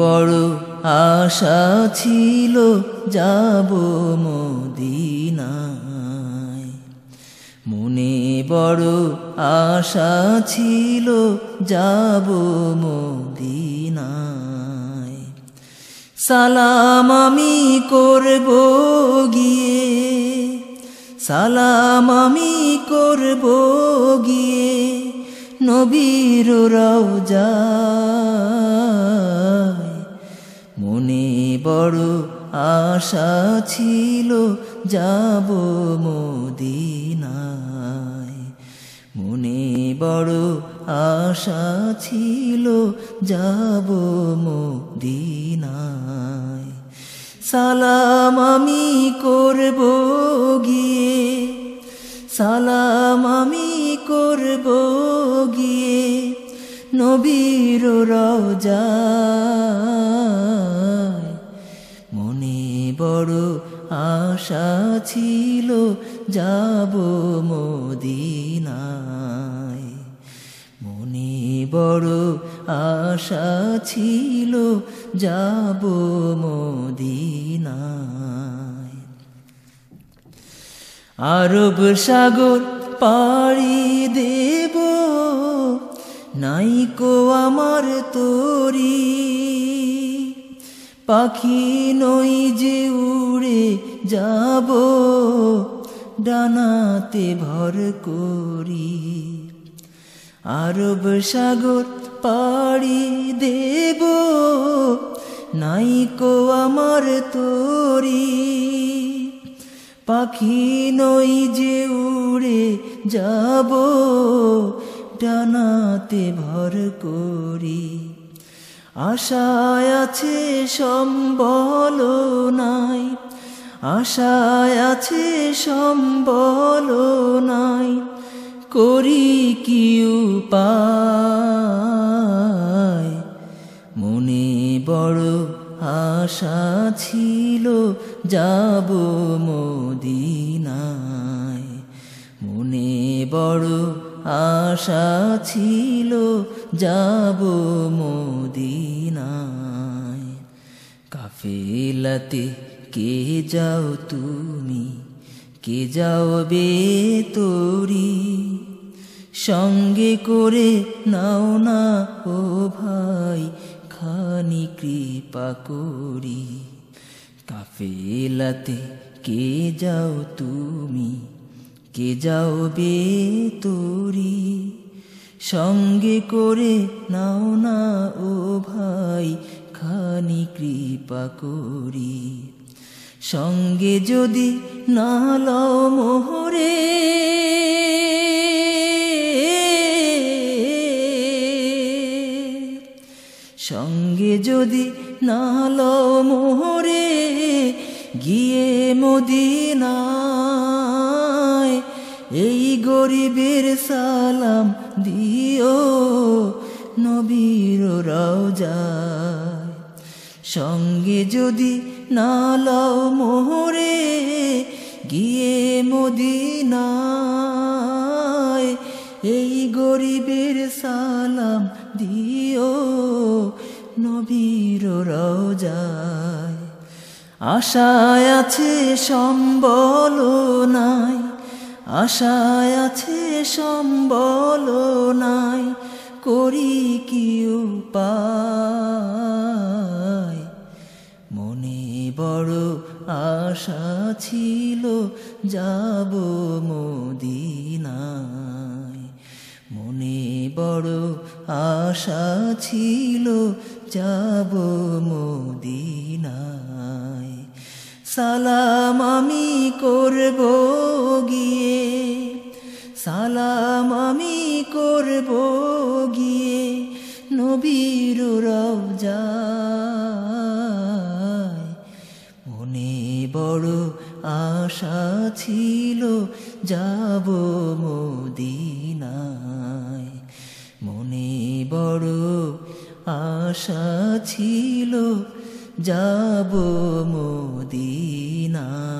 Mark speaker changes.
Speaker 1: বড় আশা ছিল যাব মদিনায়। মনে বড় আশা ছিল যাব মদিনায়। সালাম আমি করব গিয়ে, সালাম আমি করব গিয়ে নবীর রওজায় মনে বড় আশা ছিল, যাব মদিনায়। মনে বড় আশা ছিল, যাব মদিনায়। সালাম আমি করব গিয়ে, সালাম আমি করব গিয়ে, নবীর রওজায় মনে বড় আশা ছিল, যাব মদিনায়। মনে বড় আশা ছিল, যাব মদিনায়। আরব সাগর পাড়ি দেব নাইকো আমার তোরি। পাখি নই যে উড়ে যাব, ডানাতে ভর করি। আরব সাগর পাড়ি দেব, নাইকো আমার তোরি। পাখি নই যে উড়ে যাব, ডানাতে ভর করি। আশায় আছে সম্বল নাই। আশায় আছে সম্বল নাই। করি কি উপায়? মনে বড় আশা ছিল, যাব মদিনায়। মনে বড় আশা ছিল যাব মদিনায়। কাফেলাতে কে যাও তুমি? কে যাও বে তোরি? সঙ্গে করে নাও না ও ভাই, খানি কৃপা করি। কাফেলাতে কে যাও তুমি? কে যাও বে তোরি? সঙ্গে করে নাও না ও ভাই, খানি কৃপা করি। সঙ্গে যদি না লও মোহরে, সঙ্গে যদি না লও মোহরে, গিয়ে মদিনায় এই গরিবের সালাম দিও, নবীর রওজায় সঙ্গে যদি না লও মোহরে, গিয়ে মদিনায় এই গরিবের সালাম দিও, নবীর রওজায়। আশায় আছে সম্বল নাই আশায় আছে সম্বল নাই, করি কি উপায়? মনে বড় আশা ছিল, যাব মদিনায়। মনে বড় আশা ছিল, যাব মদিনায়। সালাম আমি করব গিয়ে সালাম আমি করব গিয়ে নবীর মনে বড় আশা ছিল যাব মদিনায়। মনে বড় আশা ছিল যাব মদিনায়।